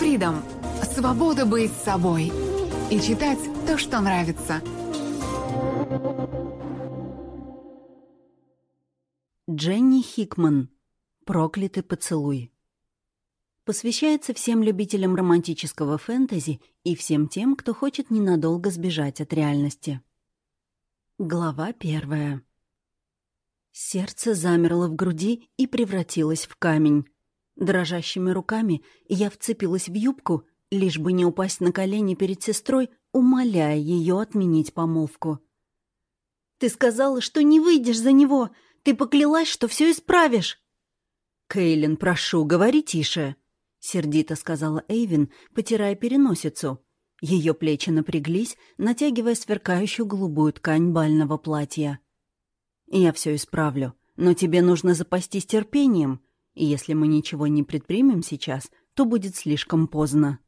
Freedom – свобода быть собой и читать то, что нравится. Дженни Хикман. Проклятый поцелуй. Посвящается всем любителям романтического фэнтези и всем тем, кто хочет ненадолго сбежать от реальности. Глава первая. Сердце замерло в груди и превратилось в камень. Дрожащими руками я вцепилась в юбку, лишь бы не упасть на колени перед сестрой, умоляя ее отменить помолвку. «Ты сказала, что не выйдешь за него! Ты поклялась, что все исправишь!» «Кейлин, прошу, говори тише!» — сердито сказала Эйвин, потирая переносицу. Ее плечи напряглись, натягивая сверкающую голубую ткань бального платья. «Я все исправлю, но тебе нужно запастись терпением и если мы ничего не предпримем сейчас, то будет слишком поздно.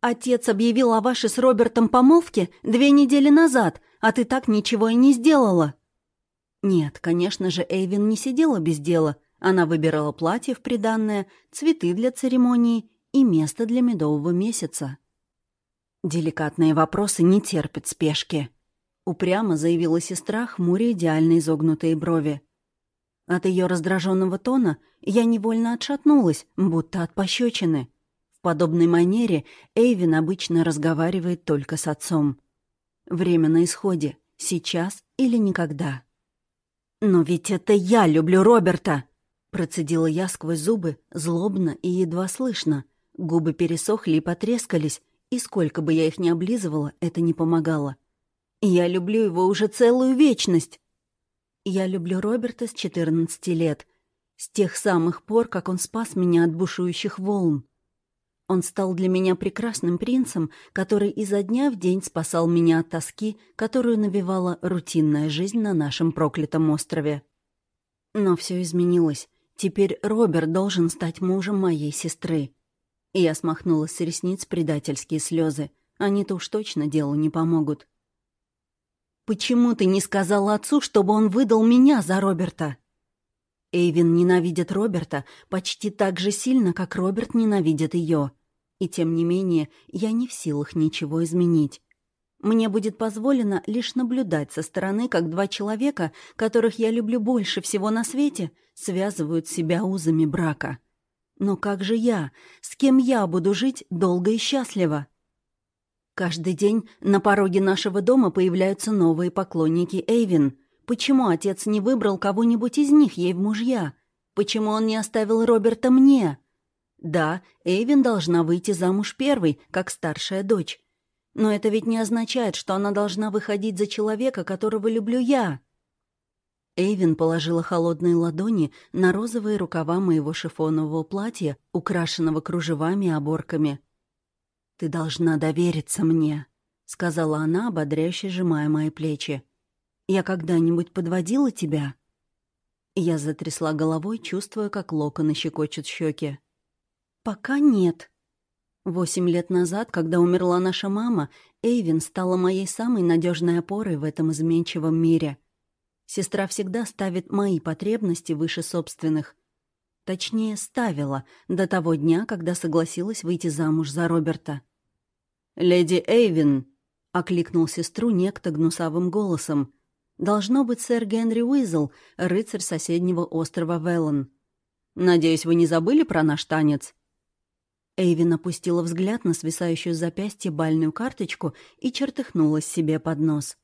«Отец объявил о вашей с Робертом помолвке две недели назад, а ты так ничего и не сделала». Нет, конечно же, Эйвин не сидела без дела. Она выбирала платье в приданное, цветы для церемонии и место для медового месяца. «Деликатные вопросы не терпят спешки», — упрямо заявила сестра, хмуря идеально изогнутые брови. От ее раздраженного тона я невольно отшатнулась, будто от пощечины. В подобной манере Эйвин обычно разговаривает только с отцом. Время на исходе. Сейчас или никогда. «Но ведь это я люблю Роберта!» Процедила я сквозь зубы, злобно и едва слышно. Губы пересохли и потрескались, и сколько бы я их ни облизывала, это не помогало. «Я люблю его уже целую вечность!» Я люблю Роберта с 14 лет, с тех самых пор, как он спас меня от бушующих волн. Он стал для меня прекрасным принцем, который изо дня в день спасал меня от тоски, которую навевала рутинная жизнь на нашем проклятом острове. Но все изменилось. Теперь Роберт должен стать мужем моей сестры. Я смахнула с ресниц предательские слезы. Они-то уж точно делу не помогут. Почему ты не сказала отцу, чтобы он выдал меня за Роберта?» Эйвин ненавидит Роберта почти так же сильно, как Роберт ненавидит ее. И тем не менее, я не в силах ничего изменить. Мне будет позволено лишь наблюдать со стороны, как два человека, которых я люблю больше всего на свете, связывают себя узами брака. Но как же я? С кем я буду жить долго и счастливо? Каждый день на пороге нашего дома появляются новые поклонники Эйвин. Почему отец не выбрал кого-нибудь из них ей в мужья? Почему он не оставил Роберта мне? Да, Эйвин должна выйти замуж первой, как старшая дочь. Но это ведь не означает, что она должна выходить за человека, которого люблю я. Эйвин положила холодные ладони на розовые рукава моего шифонового платья, украшенного кружевами и оборками. «Ты должна довериться мне», — сказала она, ободряюще сжимая мои плечи. «Я когда-нибудь подводила тебя?» Я затрясла головой, чувствуя, как локоны щекочут щеки. «Пока нет». Восемь лет назад, когда умерла наша мама, Эйвин стала моей самой надежной опорой в этом изменчивом мире. Сестра всегда ставит мои потребности выше собственных. Точнее, ставила до того дня, когда согласилась выйти замуж за Роберта. «Леди Эйвин!» — окликнул сестру некто гнусавым голосом. «Должно быть сэр Генри Уизл, рыцарь соседнего острова Веллон. Надеюсь, вы не забыли про наш танец?» Эйвин опустила взгляд на свисающую с запястья бальную карточку и чертыхнулась себе под нос.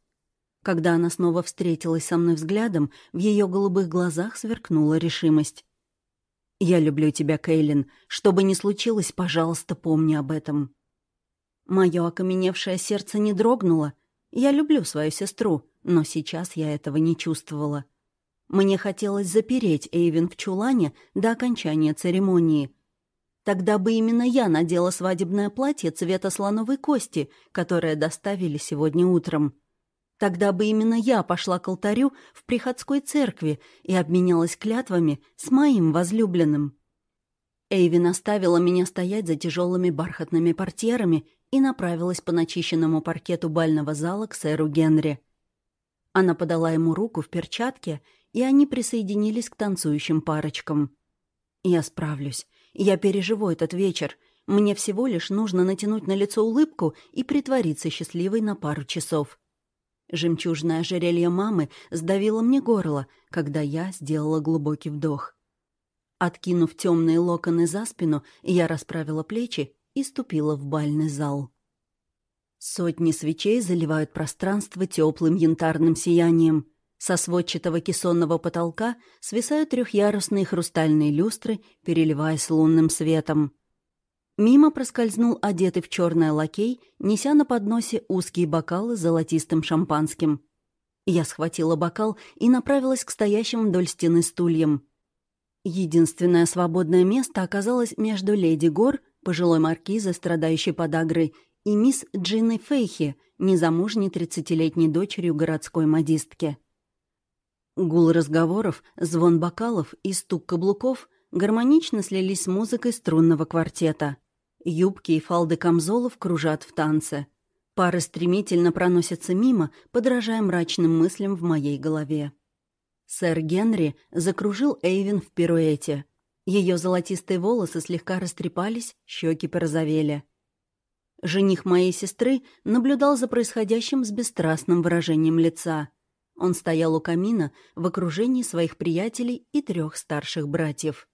Когда она снова встретилась со мной взглядом, в ее голубых глазах сверкнула решимость. «Я люблю тебя, Кейлин. Что бы ни случилось, пожалуйста, помни об этом». Мое окаменевшее сердце не дрогнуло. Я люблю свою сестру, но сейчас я этого не чувствовала. Мне хотелось запереть Эйвин в чулане до окончания церемонии. Тогда бы именно я надела свадебное платье цвета слоновой кости, которое доставили сегодня утром. Тогда бы именно я пошла к алтарю в приходской церкви и обменялась клятвами с моим возлюбленным. Эйвин оставила меня стоять за тяжелыми бархатными портьерами и направилась по начищенному паркету бального зала к сэру Генри. Она подала ему руку в перчатке, и они присоединились к танцующим парочкам. «Я справлюсь. Я переживу этот вечер. Мне всего лишь нужно натянуть на лицо улыбку и притвориться счастливой на пару часов. Жемчужное ожерелье мамы сдавило мне горло, когда я сделала глубокий вдох. Откинув темные локоны за спину, я расправила плечи и ступила в бальный зал. Сотни свечей заливают пространство теплым янтарным сиянием. Со сводчатого кессонного потолка свисают трехъярусные хрустальные люстры, переливаясь лунным светом. Мимо проскользнул одетый в черное лакей, неся на подносе узкие бокалы с золотистым шампанским. Я схватила бокал и направилась к стоящим вдоль стены стульям. Единственное свободное место оказалось между леди Гор, пожилой маркизой, страдающей подагрой, и мисс Джинной Фейхи, незамужней тридцатилетней дочерью городской модистки. Гул разговоров, звон бокалов и стук каблуков гармонично слились с музыкой струнного квартета. Юбки и фалды камзолов кружат в танце. Пары стремительно проносятся мимо, подражая мрачным мыслям в моей голове. Сэр Генри закружил Эйвин в пируэте. Ее золотистые волосы слегка растрепались, щеки порозовели. Жених моей сестры наблюдал за происходящим с бесстрастным выражением лица. Он стоял у камина в окружении своих приятелей и трех старших братьев.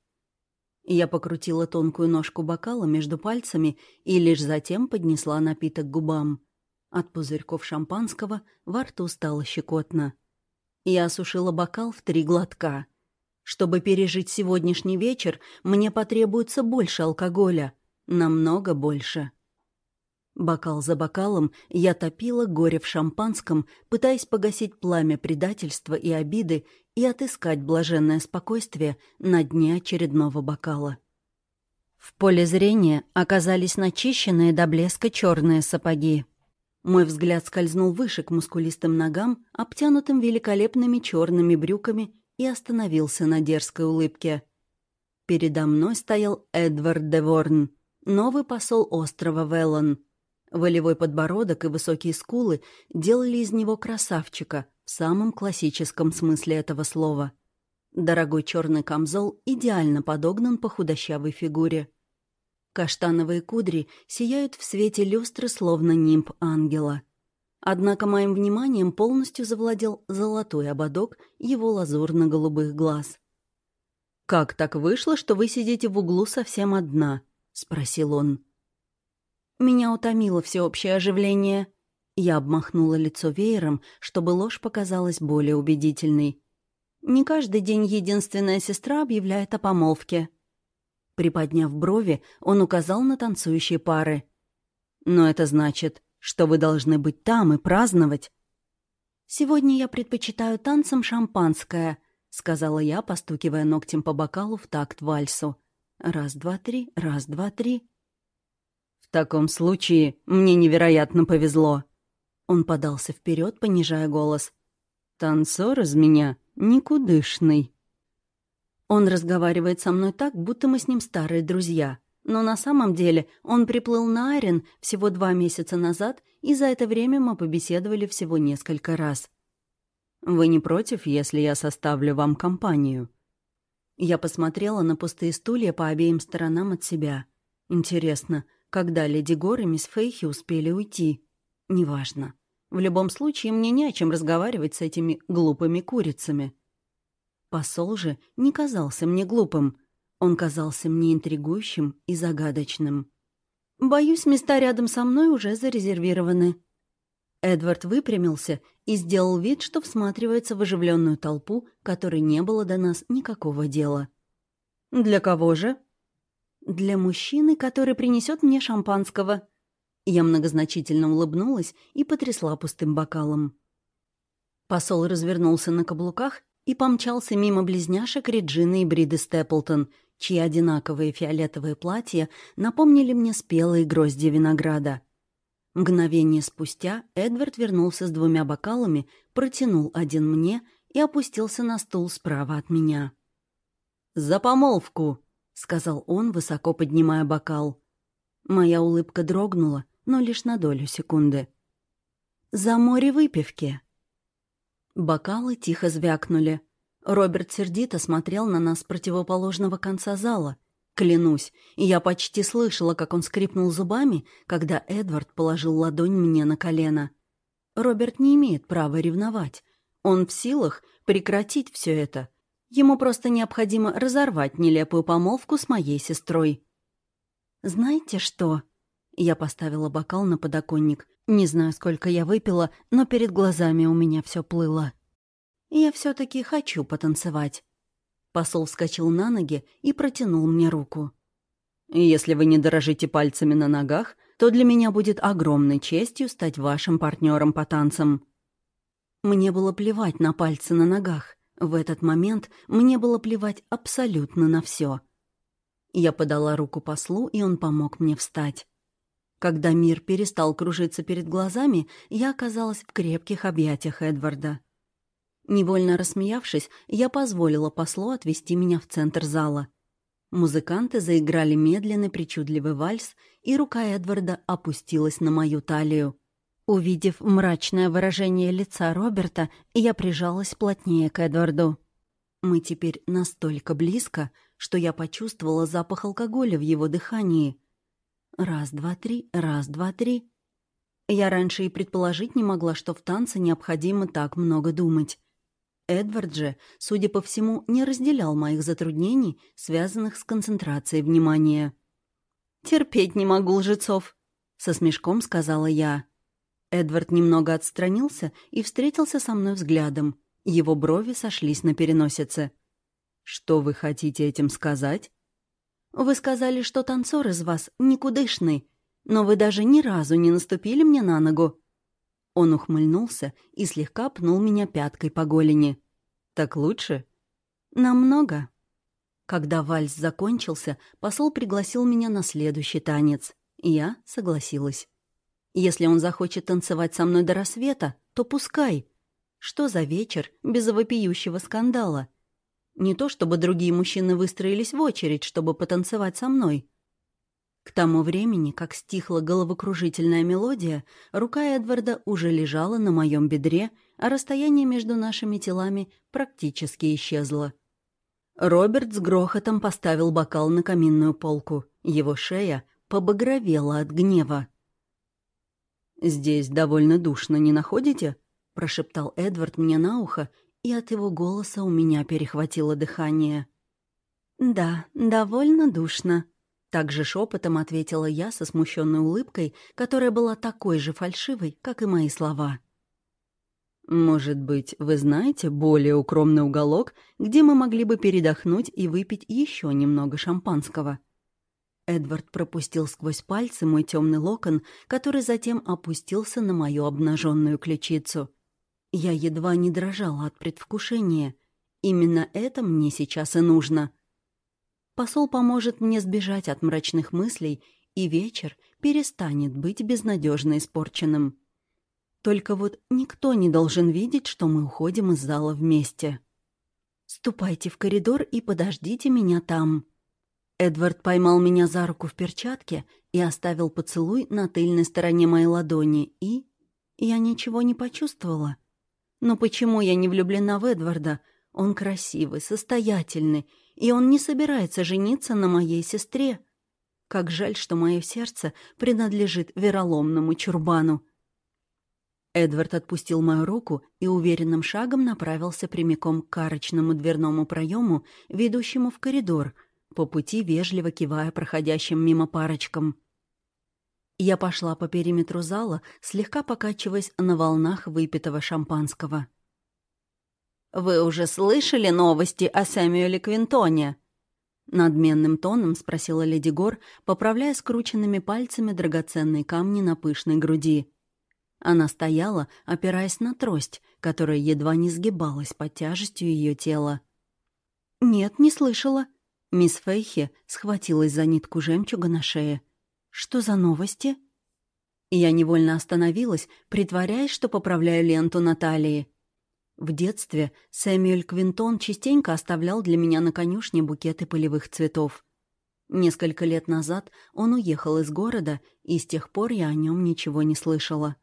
Я покрутила тонкую ножку бокала между пальцами и лишь затем поднесла напиток к губам. От пузырьков шампанского во рту стало щекотно. Я осушила бокал в три глотка. Чтобы пережить сегодняшний вечер, мне потребуется больше алкоголя. Намного больше. Бокал за бокалом я топила горе в шампанском, пытаясь погасить пламя предательства и обиды и отыскать блаженное спокойствие на дне очередного бокала. В поле зрения оказались начищенные до блеска черные сапоги. Мой взгляд скользнул выше к мускулистым ногам, обтянутым великолепными черными брюками, и остановился на дерзкой улыбке. Передо мной стоял Эдвард Деворн, новый посол острова Веллон — Волевой подбородок и высокие скулы делали из него красавчика в самом классическом смысле этого слова. Дорогой черный камзол идеально подогнан по худощавой фигуре. Каштановые кудри сияют в свете люстры, словно нимб ангела. Однако моим вниманием полностью завладел золотой ободок его лазурно-голубых глаз. «Как так вышло, что вы сидите в углу совсем одна?» — спросил он. Меня утомило всеобщее оживление. Я обмахнула лицо веером, чтобы ложь показалась более убедительной. Не каждый день единственная сестра объявляет о помолвке. Приподняв брови, он указал на танцующие пары. «Но это значит, что вы должны быть там и праздновать». «Сегодня я предпочитаю танцам шампанское», — сказала я, постукивая ногтем по бокалу в такт вальсу. «Раз, два, три, раз, два, три». «В таком случае мне невероятно повезло». Он подался вперед, понижая голос. «Танцор из меня никудышный». Он разговаривает со мной так, будто мы с ним старые друзья. Но на самом деле он приплыл на Арен всего два месяца назад, и за это время мы побеседовали всего несколько раз. «Вы не против, если я составлю вам компанию?» Я посмотрела на пустые стулья по обеим сторонам от себя. Интересно, когда леди Гор и мисс Фейхи успели уйти. Неважно. В любом случае, мне не о чем разговаривать с этими глупыми курицами. Посол же не казался мне глупым. Он казался мне интригующим и загадочным. «Боюсь, места рядом со мной уже зарезервированы». Эдвард выпрямился и сделал вид, что всматривается в оживленную толпу, которой не было до нас никакого дела. «Для кого же?» «Для мужчины, который принесет мне шампанского». Я многозначительно улыбнулась и потрясла пустым бокалом. Посол развернулся на каблуках и помчался мимо близняшек Реджины и Бриды Степлтон, чьи одинаковые фиолетовые платья напомнили мне спелые грозди винограда. Мгновение спустя Эдвард вернулся с двумя бокалами, протянул один мне и опустился на стул справа от меня. «За помолвку!» — сказал он, высоко поднимая бокал. Моя улыбка дрогнула, но лишь на долю секунды. «За море выпивки!» Бокалы тихо звякнули. Роберт сердито смотрел на нас с противоположного конца зала. Клянусь, я почти слышала, как он скрипнул зубами, когда Эдвард положил ладонь мне на колено. Роберт не имеет права ревновать. Он в силах прекратить все это. Ему просто необходимо разорвать нелепую помолвку с моей сестрой. «Знаете что?» Я поставила бокал на подоконник. Не знаю, сколько я выпила, но перед глазами у меня все плыло. Я все таки хочу потанцевать. Посол вскочил на ноги и протянул мне руку. «Если вы не дорожите пальцами на ногах, то для меня будет огромной честью стать вашим партнером по танцам». Мне было плевать на пальцы на ногах. В этот момент мне было плевать абсолютно на все. Я подала руку послу, и он помог мне встать. Когда мир перестал кружиться перед глазами, я оказалась в крепких объятиях Эдварда. Невольно рассмеявшись, я позволила послу отвести меня в центр зала. Музыканты заиграли медленный причудливый вальс, и рука Эдварда опустилась на мою талию. Увидев мрачное выражение лица Роберта, я прижалась плотнее к Эдварду. Мы теперь настолько близко, что я почувствовала запах алкоголя в его дыхании. Раз, два, три, раз, два, три. Я раньше и предположить не могла, что в танце необходимо так много думать. Эдвард же, судя по всему, не разделял моих затруднений, связанных с концентрацией внимания. «Терпеть не могу лжецов», — со смешком сказала я. Эдвард немного отстранился и встретился со мной взглядом. Его брови сошлись на переносице. «Что вы хотите этим сказать?» «Вы сказали, что танцор из вас никудышный, но вы даже ни разу не наступили мне на ногу». Он ухмыльнулся и слегка пнул меня пяткой по голени. «Так лучше?» «Намного». Когда вальс закончился, посол пригласил меня на следующий танец. Я согласилась. Если он захочет танцевать со мной до рассвета, то пускай. Что за вечер без вопиющего скандала? Не то чтобы другие мужчины выстроились в очередь, чтобы потанцевать со мной. К тому времени, как стихла головокружительная мелодия, рука Эдварда уже лежала на моем бедре, а расстояние между нашими телами практически исчезло. Роберт с грохотом поставил бокал на каминную полку. Его шея побагровела от гнева. «Здесь довольно душно, не находите?» — прошептал Эдвард мне на ухо, и от его голоса у меня перехватило дыхание. «Да, довольно душно», — также шепотом ответила я со смущенной улыбкой, которая была такой же фальшивой, как и мои слова. «Может быть, вы знаете более укромный уголок, где мы могли бы передохнуть и выпить еще немного шампанского?» Эдвард пропустил сквозь пальцы мой темный локон, который затем опустился на мою обнаженную ключицу. Я едва не дрожала от предвкушения. Именно это мне сейчас и нужно. Посол поможет мне сбежать от мрачных мыслей, и вечер перестанет быть безнадежно испорченным. Только вот никто не должен видеть, что мы уходим из зала вместе. «Ступайте в коридор и подождите меня там», Эдвард поймал меня за руку в перчатке и оставил поцелуй на тыльной стороне моей ладони, и... Я ничего не почувствовала. Но почему я не влюблена в Эдварда? Он красивый, состоятельный, и он не собирается жениться на моей сестре. Как жаль, что мое сердце принадлежит вероломному чурбану. Эдвард отпустил мою руку и уверенным шагом направился прямиком к карочному дверному проему, ведущему в коридор — по пути вежливо кивая проходящим мимо парочкам. Я пошла по периметру зала, слегка покачиваясь на волнах выпитого шампанского. «Вы уже слышали новости о Сэмюэле Квинтоне?» Надменным тоном спросила леди Гор, поправляя скрученными пальцами драгоценные камни на пышной груди. Она стояла, опираясь на трость, которая едва не сгибалась под тяжестью ее тела. «Нет, не слышала», Мисс Фейхи схватилась за нитку жемчуга на шее. «Что за новости?» Я невольно остановилась, притворяясь, что поправляю ленту Натальи. В детстве Сэмюэль Квинтон частенько оставлял для меня на конюшне букеты полевых цветов. Несколько лет назад он уехал из города, и с тех пор я о нем ничего не слышала.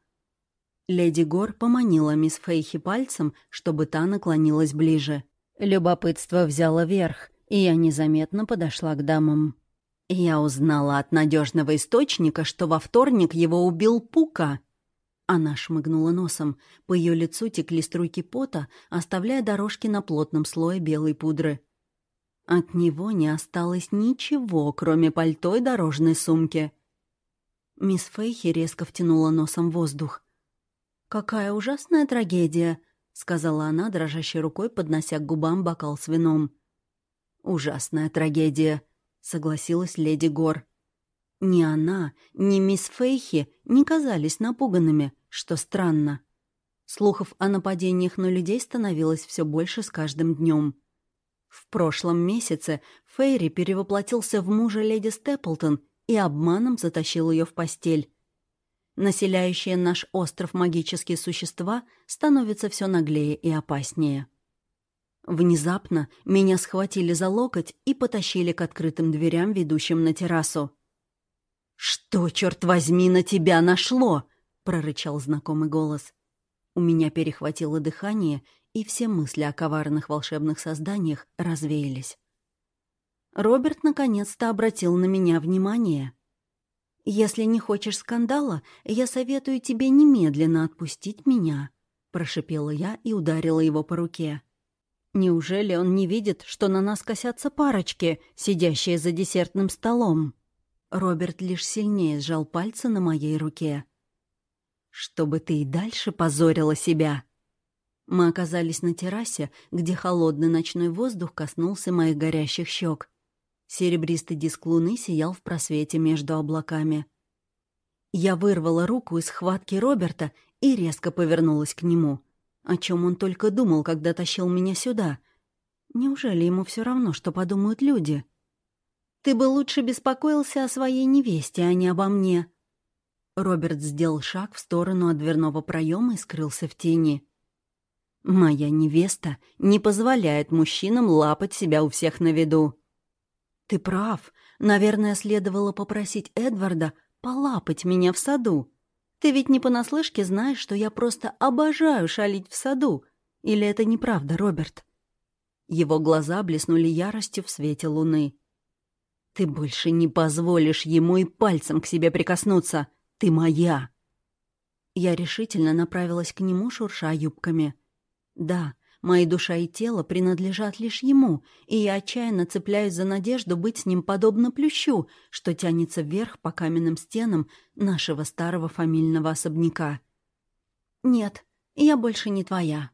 Леди Гор поманила мисс Фейхи пальцем, чтобы та наклонилась ближе. Любопытство взяло верх — и я незаметно подошла к дамам. Я узнала от надежного источника, что во вторник его убил Пука. Она шмыгнула носом. По ее лицу текли струйки пота, оставляя дорожки на плотном слое белой пудры. От него не осталось ничего, кроме пальто и дорожной сумки. Мисс Фейхи резко втянула носом воздух. «Какая ужасная трагедия!» — сказала она, дрожащей рукой, поднося к губам бокал с вином. «Ужасная трагедия», — согласилась леди Гор. Ни она, ни мисс Фейхи не казались напуганными, что странно. Слухов о нападениях на людей становилось все больше с каждым днем. В прошлом месяце Фейри перевоплотился в мужа леди Степлтон и обманом затащил ее в постель. Населяющие наш остров магические существа становятся все наглее и опаснее. Внезапно меня схватили за локоть и потащили к открытым дверям, ведущим на террасу. «Что, черт возьми, на тебя нашло?» — прорычал знакомый голос. У меня перехватило дыхание, и все мысли о коварных волшебных созданиях развеялись. Роберт наконец-то обратил на меня внимание. «Если не хочешь скандала, я советую тебе немедленно отпустить меня», — прошипела я и ударила его по руке. Неужели он не видит, что на нас косятся парочки, сидящие за десертным столом? Роберт лишь сильнее сжал пальцы на моей руке. «Чтобы ты и дальше позорила себя!» Мы оказались на террасе, где холодный ночной воздух коснулся моих горящих щек. Серебристый диск луны сиял в просвете между облаками. Я вырвала руку из схватки Роберта и резко повернулась к нему — о чем он только думал, когда тащил меня сюда? Неужели ему все равно, что подумают люди? Ты бы лучше беспокоился о своей невесте, а не обо мне. Роберт сделал шаг в сторону от дверного проема и скрылся в тени. Моя невеста не позволяет мужчинам лапать себя у всех на виду. Ты прав. Наверное, следовало попросить Эдварда полапать меня в саду. Ты ведь не понаслышке знаешь, что я просто обожаю шалить в саду. Или это неправда, Роберт?» Его глаза блеснули яростью в свете луны. «Ты больше не позволишь ему и пальцем к себе прикоснуться. Ты моя!» Я решительно направилась к нему, шурша юбками. «Да, Мои душа и тело принадлежат лишь ему, и я отчаянно цепляюсь за надежду быть с ним подобно плющу, что тянется вверх по каменным стенам нашего старого фамильного особняка. «Нет, я больше не твоя».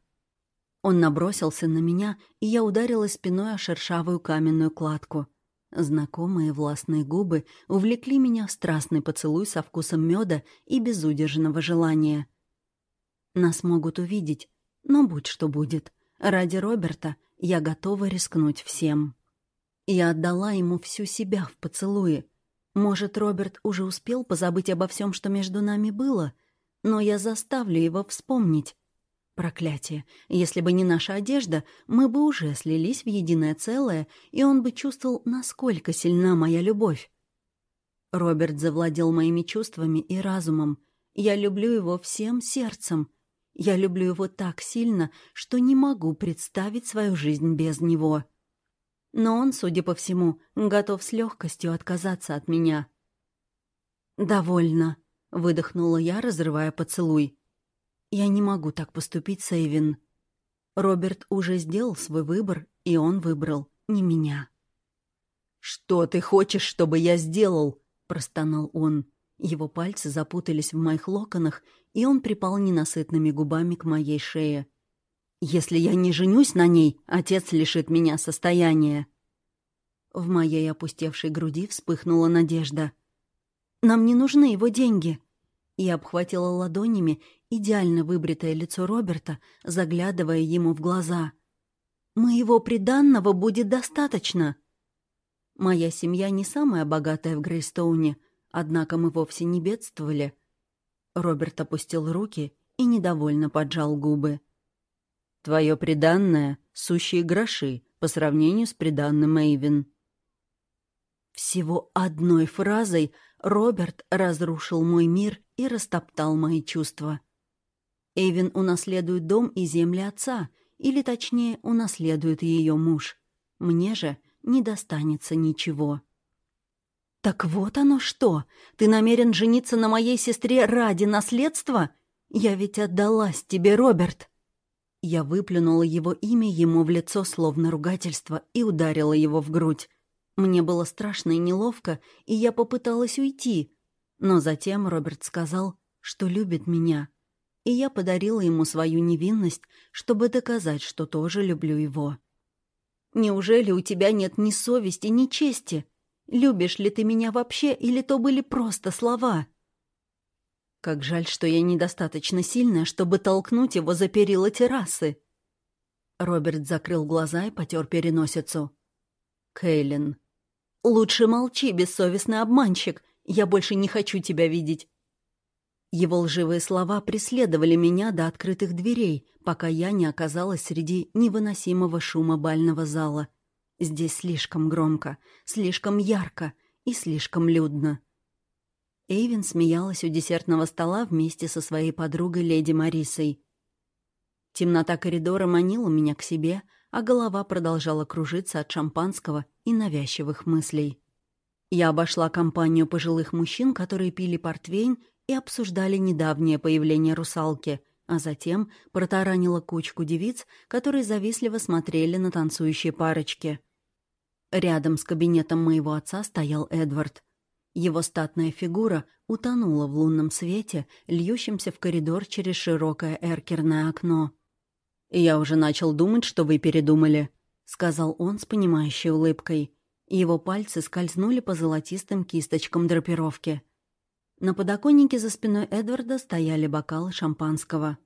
Он набросился на меня, и я ударила спиной о шершавую каменную кладку. Знакомые властные губы увлекли меня в страстный поцелуй со вкусом меда и безудержного желания. Нас могут увидеть, но будь что будет. Ради Роберта я готова рискнуть всем. Я отдала ему всю себя в поцелуе. Может, Роберт уже успел позабыть обо всем, что между нами было, но я заставлю его вспомнить. Проклятие. Если бы не наша одежда, мы бы уже слились в единое целое, и он бы чувствовал, насколько сильна моя любовь. Роберт завладел моими чувствами и разумом. Я люблю его всем сердцем. Я люблю его так сильно, что не могу представить свою жизнь без него. Но он, судя по всему, готов с легкостью отказаться от меня. «Довольно», — выдохнула я, разрывая поцелуй. «Я не могу так поступить, Сейвин. Роберт уже сделал свой выбор, и он выбрал не меня». «Что ты хочешь, чтобы я сделал?» — простонал он. Его пальцы запутались в моих локонах, и он припал ненасытными губами к моей шее. «Если я не женюсь на ней, отец лишит меня состояния». В моей опустевшей груди вспыхнула надежда. «Нам не нужны его деньги». И обхватила ладонями идеально выбритое лицо Роберта, заглядывая ему в глаза. «Моего приданного будет достаточно». Моя семья не самая богатая в Грейстоуне, однако мы вовсе не бедствовали — Роберт опустил руки и недовольно поджал губы. «Твое приданное — сущие гроши по сравнению с приданным Эйвин». Всего одной фразой Роберт разрушил мой мир и растоптал мои чувства. Эйвин унаследует дом и земли отца, или, точнее, унаследует ее муж. Мне же не достанется ничего. «Так вот оно что! Ты намерен жениться на моей сестре ради наследства? Я ведь отдалась тебе, Роберт!» Я выплюнула его имя ему в лицо, словно ругательство, и ударила его в грудь. Мне было страшно и неловко, и я попыталась уйти. Но затем Роберт сказал, что любит меня. И я подарила ему свою невинность, чтобы доказать, что тоже люблю его. «Неужели у тебя нет ни совести, ни чести? Любишь ли ты меня вообще, или то были просто слова?» Как жаль, что я недостаточно сильная, чтобы толкнуть его за перила террасы. Роберт закрыл глаза и потер переносицу. «Кейлин, лучше молчи, бессовестный обманщик. Я больше не хочу тебя видеть». Его лживые слова преследовали меня до открытых дверей, пока я не оказалась среди невыносимого шума бального зала. Здесь слишком громко, слишком ярко и слишком людно. Эйвин смеялась у десертного стола вместе со своей подругой леди Марисой. Темнота коридора манила меня к себе, а голова продолжала кружиться от шампанского и навязчивых мыслей. Я обошла компанию пожилых мужчин, которые пили портвейн и обсуждали недавнее появление русалки, а затем протаранила кучку девиц, которые завистливо смотрели на танцующие парочки. Рядом с кабинетом моего отца стоял Эдвард. Его статная фигура утонула в лунном свете, льющемся в коридор через широкое эркерное окно. «Я уже начал думать, что вы передумали», — сказал он с понимающей улыбкой. Его пальцы скользнули по золотистым кисточкам драпировки. На подоконнике за спиной Эдварда стояли бокалы шампанского.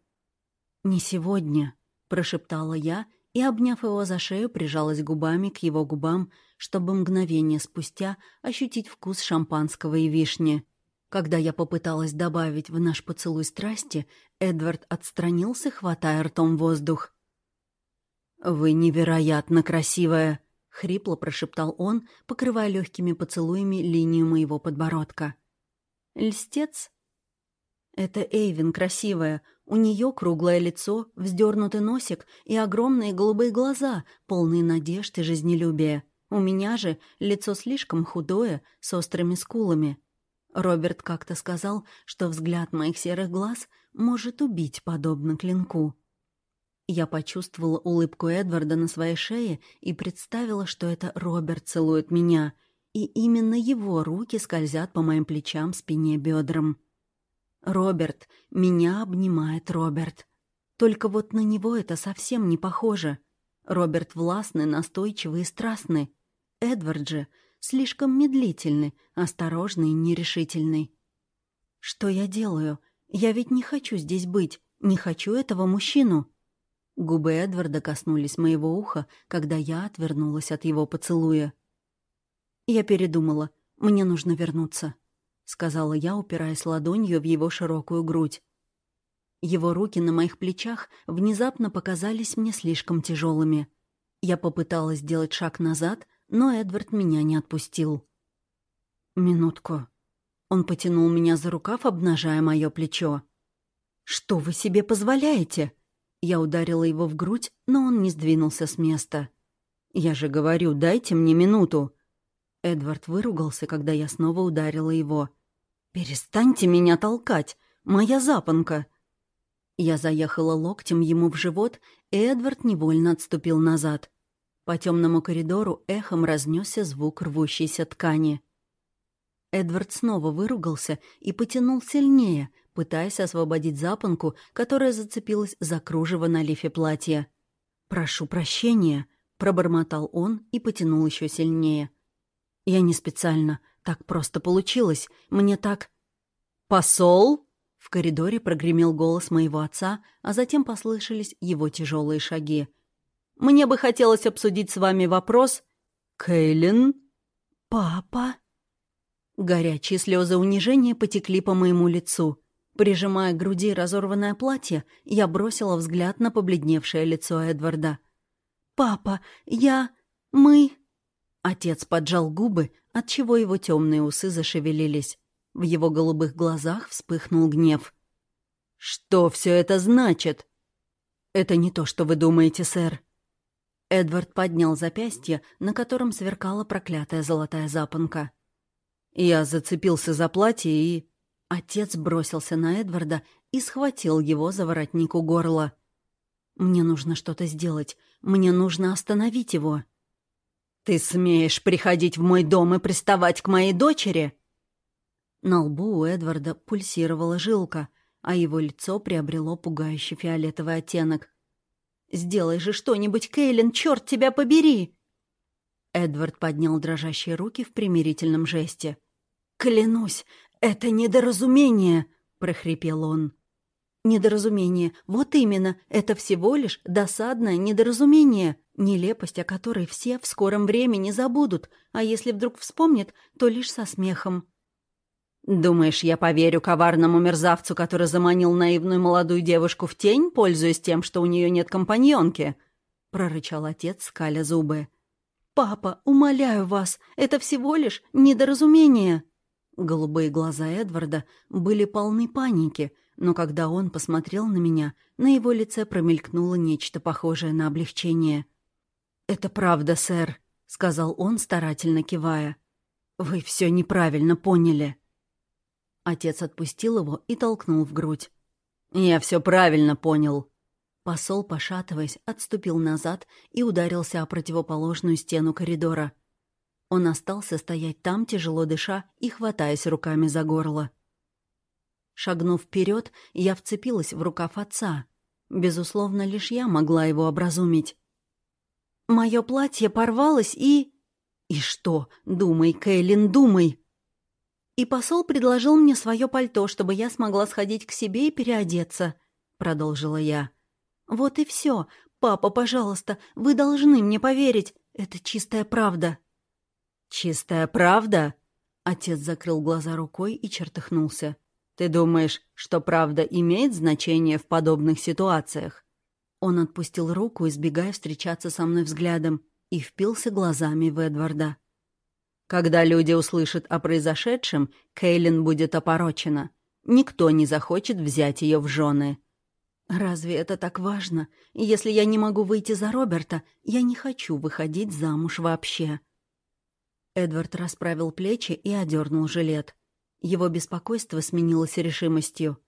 «Не сегодня», — прошептала я и, обняв его за шею, прижалась губами к его губам, чтобы мгновение спустя ощутить вкус шампанского и вишни. Когда я попыталась добавить в наш поцелуй страсти, Эдвард отстранился, хватая ртом воздух. «Вы невероятно красивая!» — хрипло прошептал он, покрывая легкими поцелуями линию моего подбородка. «Льстец?» «Это Эйвин красивая, у нее круглое лицо, вздернутый носик и огромные голубые глаза, полные надежд и жизнелюбия. У меня же лицо слишком худое, с острыми скулами. Роберт как-то сказал, что взгляд моих серых глаз может убить подобно клинку. Я почувствовала улыбку Эдварда на своей шее и представила, что это Роберт целует меня, и именно его руки скользят по моим плечам, спине, бедрам. Роберт, меня обнимает Роберт. Только вот на него это совсем не похоже. Роберт властный, настойчивый и страстный. Эдвард же слишком медлительный, осторожный и нерешительный. Что я делаю? Я ведь не хочу здесь быть, не хочу этого мужчину. Губы Эдварда коснулись моего уха, когда я отвернулась от его поцелуя. Я передумала. Мне нужно вернуться сказала я, упираясь ладонью в его широкую грудь. Его руки на моих плечах внезапно показались мне слишком тяжелыми. Я попыталась сделать шаг назад, но Эдвард меня не отпустил. «Минутку». Он потянул меня за рукав, обнажая мое плечо. «Что вы себе позволяете?» Я ударила его в грудь, но он не сдвинулся с места. «Я же говорю, дайте мне минуту». Эдвард выругался, когда я снова ударила его. «Перестаньте меня толкать! Моя запонка!» Я заехала локтем ему в живот, и Эдвард невольно отступил назад. По темному коридору эхом разнесся звук рвущейся ткани. Эдвард снова выругался и потянул сильнее, пытаясь освободить запонку, которая зацепилась за кружево на лифе платья. «Прошу прощения», — пробормотал он и потянул еще сильнее. «Я не специально. Так просто получилось. Мне так... «Посол?» В коридоре прогремел голос моего отца, а затем послышались его тяжелые шаги. «Мне бы хотелось обсудить с вами вопрос...» «Кейлин?» «Папа?» Горячие слезы унижения потекли по моему лицу. Прижимая к груди разорванное платье, я бросила взгляд на побледневшее лицо Эдварда. «Папа, я... мы...» Отец поджал губы, отчего его темные усы зашевелились. В его голубых глазах вспыхнул гнев. «Что все это значит?» «Это не то, что вы думаете, сэр». Эдвард поднял запястье, на котором сверкала проклятая золотая запонка. Я зацепился за платье и... Отец бросился на Эдварда и схватил его за воротник у горла. «Мне нужно что-то сделать. Мне нужно остановить его». «Ты смеешь приходить в мой дом и приставать к моей дочери?» На лбу у Эдварда пульсировала жилка, а его лицо приобрело пугающий фиолетовый оттенок. «Сделай же что-нибудь, Кейлин, черт тебя побери!» Эдвард поднял дрожащие руки в примирительном жесте. «Клянусь, это недоразумение!» — прохрипел он. «Недоразумение. Вот именно. Это всего лишь досадное недоразумение, нелепость о которой все в скором времени забудут, а если вдруг вспомнят, то лишь со смехом. «Думаешь, я поверю коварному мерзавцу, который заманил наивную молодую девушку в тень, пользуясь тем, что у нее нет компаньонки?» — прорычал отец, скаля зубы. «Папа, умоляю вас, это всего лишь недоразумение!» Голубые глаза Эдварда были полны паники, но когда он посмотрел на меня, на его лице промелькнуло нечто похожее на облегчение. «Это правда, сэр», — сказал он, старательно кивая. «Вы все неправильно поняли». Отец отпустил его и толкнул в грудь. «Я все правильно понял». Посол, пошатываясь, отступил назад и ударился о противоположную стену коридора. Он остался стоять там, тяжело дыша и хватаясь руками за горло. Шагнув вперед, я вцепилась в рукав отца. Безусловно, лишь я могла его образумить. Мое платье порвалось и... И что? Думай, Кейлин, думай. И посол предложил мне свое пальто, чтобы я смогла сходить к себе и переодеться», — продолжила я. «Вот и все. Папа, пожалуйста, вы должны мне поверить. Это чистая правда». «Чистая правда?» Отец закрыл глаза рукой и чертыхнулся. «Ты думаешь, что правда имеет значение в подобных ситуациях?» Он отпустил руку, избегая встречаться со мной взглядом, и впился глазами в Эдварда. Когда люди услышат о произошедшем, Кейлин будет опорочена. Никто не захочет взять ее в жены. Разве это так важно? Если я не могу выйти за Роберта, я не хочу выходить замуж вообще. Эдвард расправил плечи и одернул жилет. Его беспокойство сменилось решимостью.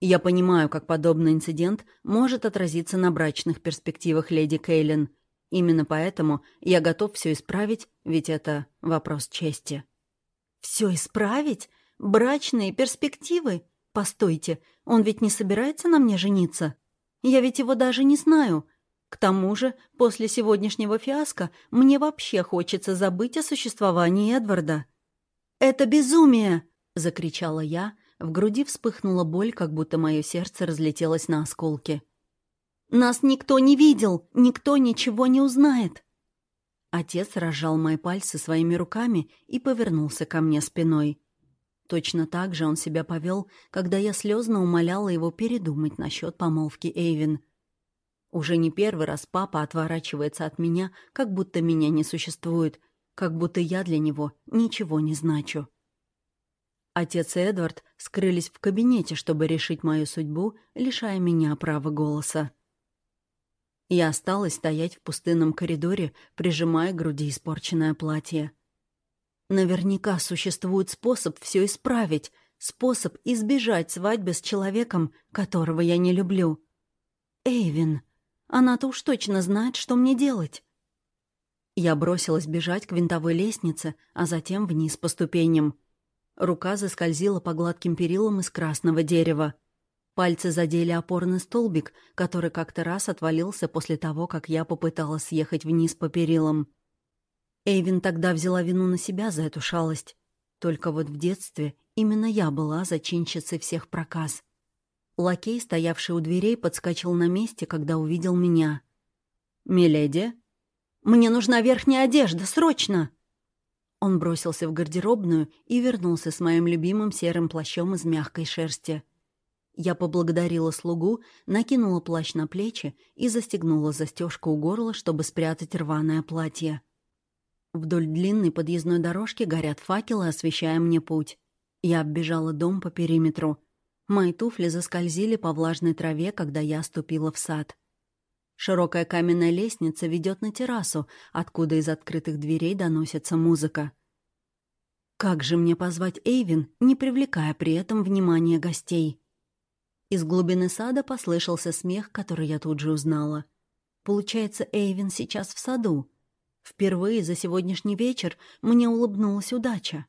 «Я понимаю, как подобный инцидент может отразиться на брачных перспективах леди Кейлин. Именно поэтому я готов все исправить, ведь это вопрос чести. Все исправить? Брачные перспективы? Постойте, он ведь не собирается на мне жениться? Я ведь его даже не знаю. К тому же, после сегодняшнего фиаско мне вообще хочется забыть о существовании Эдварда. «Это безумие!» — закричала я. В груди вспыхнула боль, как будто мое сердце разлетелось на осколки. Нас никто не видел, никто ничего не узнает». Отец разжал мои пальцы своими руками и повернулся ко мне спиной. Точно так же он себя повел, когда я слезно умоляла его передумать насчет помолвки Эйвин. Уже не первый раз папа отворачивается от меня, как будто меня не существует, как будто я для него ничего не значу. Отец и Эдвард скрылись в кабинете, чтобы решить мою судьбу, лишая меня права голоса. Я осталась стоять в пустынном коридоре, прижимая к груди испорченное платье. Наверняка существует способ все исправить, способ избежать свадьбы с человеком, которого я не люблю. Эйвин. Она-то уж точно знает, что мне делать. Я бросилась бежать к винтовой лестнице, а затем вниз по ступеням. Рука заскользила по гладким перилам из красного дерева. Пальцы задели опорный столбик, который как-то раз отвалился после того, как я попыталась съехать вниз по перилам. Эйвин тогда взяла вину на себя за эту шалость. Только вот в детстве именно я была зачинщицей всех проказ. Лакей, стоявший у дверей, подскочил на месте, когда увидел меня. «Миледи?» «Мне нужна верхняя одежда, срочно!» Он бросился в гардеробную и вернулся с моим любимым серым плащом из мягкой шерсти — я поблагодарила слугу, накинула плащ на плечи и застегнула застежку у горла, чтобы спрятать рваное платье. Вдоль длинной подъездной дорожки горят факелы, освещая мне путь. Я оббежала дом по периметру. Мои туфли заскользили по влажной траве, когда я ступила в сад. Широкая каменная лестница ведет на террасу, откуда из открытых дверей доносится музыка. Как же мне позвать Эйвин, не привлекая при этом внимания гостей? Из глубины сада послышался смех, который я тут же узнала. Получается, Эйвин сейчас в саду. Впервые за сегодняшний вечер мне улыбнулась удача.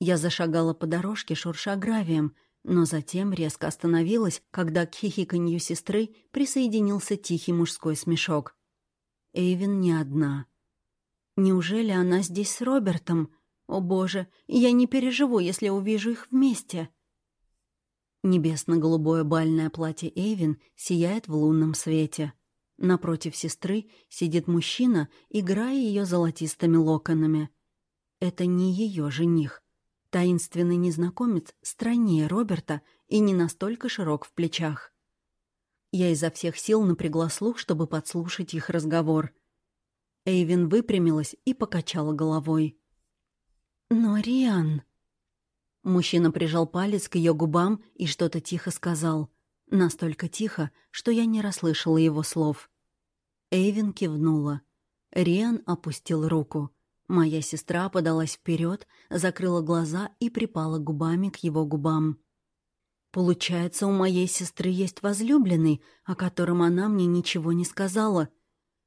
Я зашагала по дорожке, шурша гравием, но затем резко остановилась, когда к хихиканью сестры присоединился тихий мужской смешок. Эйвин не одна. Неужели она здесь с Робертом? О боже, я не переживу, если увижу их вместе. Небесно-голубое бальное платье Эйвин сияет в лунном свете. Напротив сестры сидит мужчина, играя ее золотистыми локонами. Это не ее жених. Таинственный незнакомец страннее Роберта и не настолько широк в плечах. Я изо всех сил напрягла слух, чтобы подслушать их разговор. Эйвин выпрямилась и покачала головой. «Но, Риан...» Мужчина прижал палец к ее губам и что-то тихо сказал. Настолько тихо, что я не расслышала его слов. Эйвин кивнула. Риан опустил руку. Моя сестра подалась вперед, закрыла глаза и припала губами к его губам. Получается, у моей сестры есть возлюбленный, о котором она мне ничего не сказала.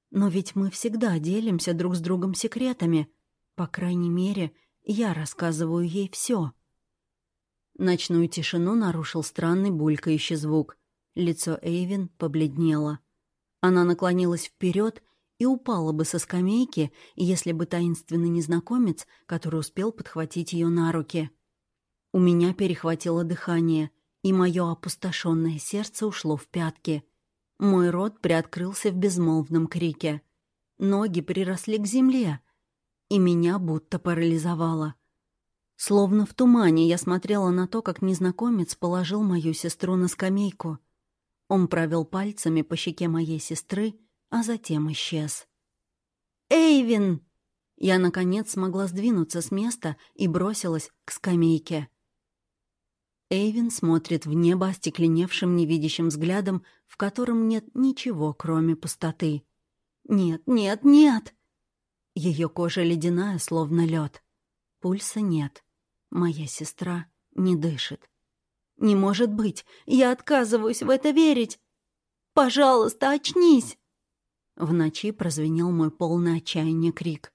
Но ведь мы всегда делимся друг с другом секретами. По крайней мере, я рассказываю ей все. Ночную тишину нарушил странный булькающий звук. Лицо Эйвин побледнело. Она наклонилась вперед и упала бы со скамейки, если бы таинственный незнакомец, который успел подхватить ее на руки. У меня перехватило дыхание, и мое опустошенное сердце ушло в пятки. Мой рот приоткрылся в безмолвном крике. Ноги приросли к земле, и меня будто парализовало. Словно в тумане я смотрела на то, как незнакомец положил мою сестру на скамейку. Он провел пальцами по щеке моей сестры, а затем исчез. «Эйвин!» Я, наконец, смогла сдвинуться с места и бросилась к скамейке. Эйвин смотрит в небо остекленевшим невидящим взглядом, в котором нет ничего, кроме пустоты. «Нет, нет, нет!» Ее кожа ледяная, словно лед. Пульса нет. Моя сестра не дышит. «Не может быть! Я отказываюсь в это верить! Пожалуйста, очнись!» В ночи прозвенел мой полный отчаяния крик.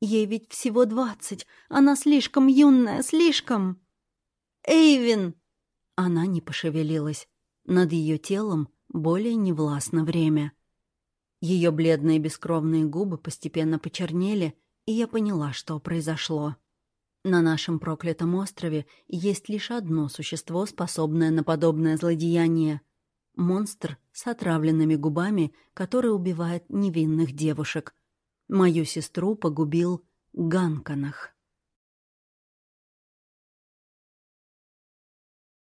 «Ей ведь всего двадцать. Она слишком юная, слишком!» «Эйвин!» Она не пошевелилась. Над ее телом более не властно время. Ее бледные бескровные губы постепенно почернели, и я поняла, что произошло. На нашем проклятом острове есть лишь одно существо, способное на подобное злодеяние — Монстр с отравленными губами, который убивает невинных девушек. Мою сестру погубил Ганканах.